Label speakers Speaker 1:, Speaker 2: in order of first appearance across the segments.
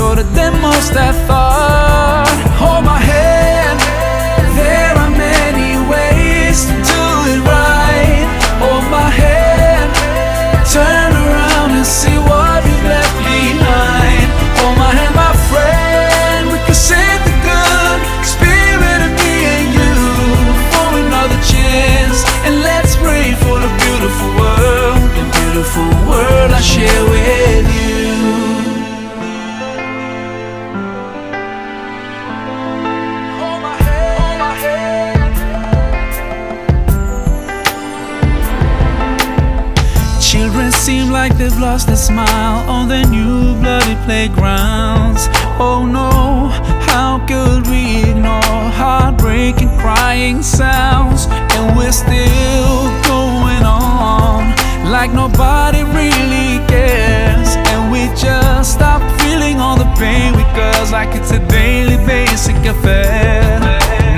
Speaker 1: Is shorter than most have thought. Seem like they've lost their smile on their new bloody playgrounds. Oh no, how could we ignore heartbreaking crying sounds? And we're still going on like nobody really cares. And we just stop feeling all the pain we cause like it's a daily basic affair.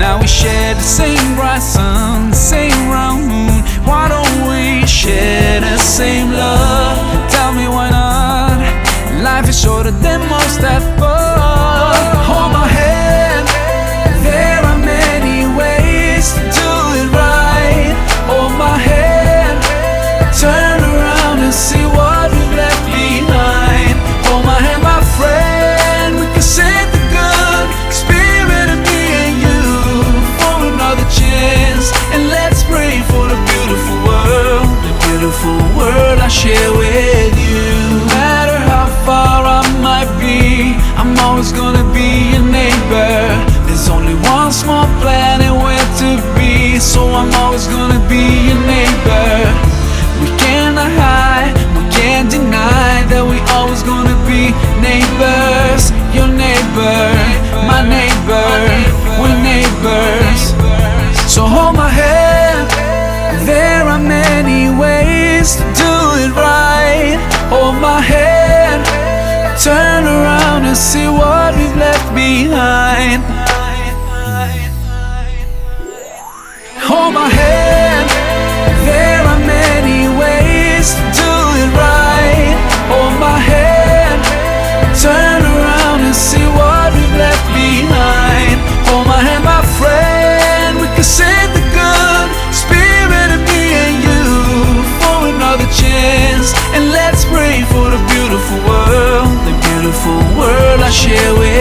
Speaker 1: Now we share the same neighbors, your neighbor, my neighbor, we're neighbors. So hold my hand, there are many ways to do it right. Hold my hand, turn around and see what we've left behind. Hold my hand. world I share with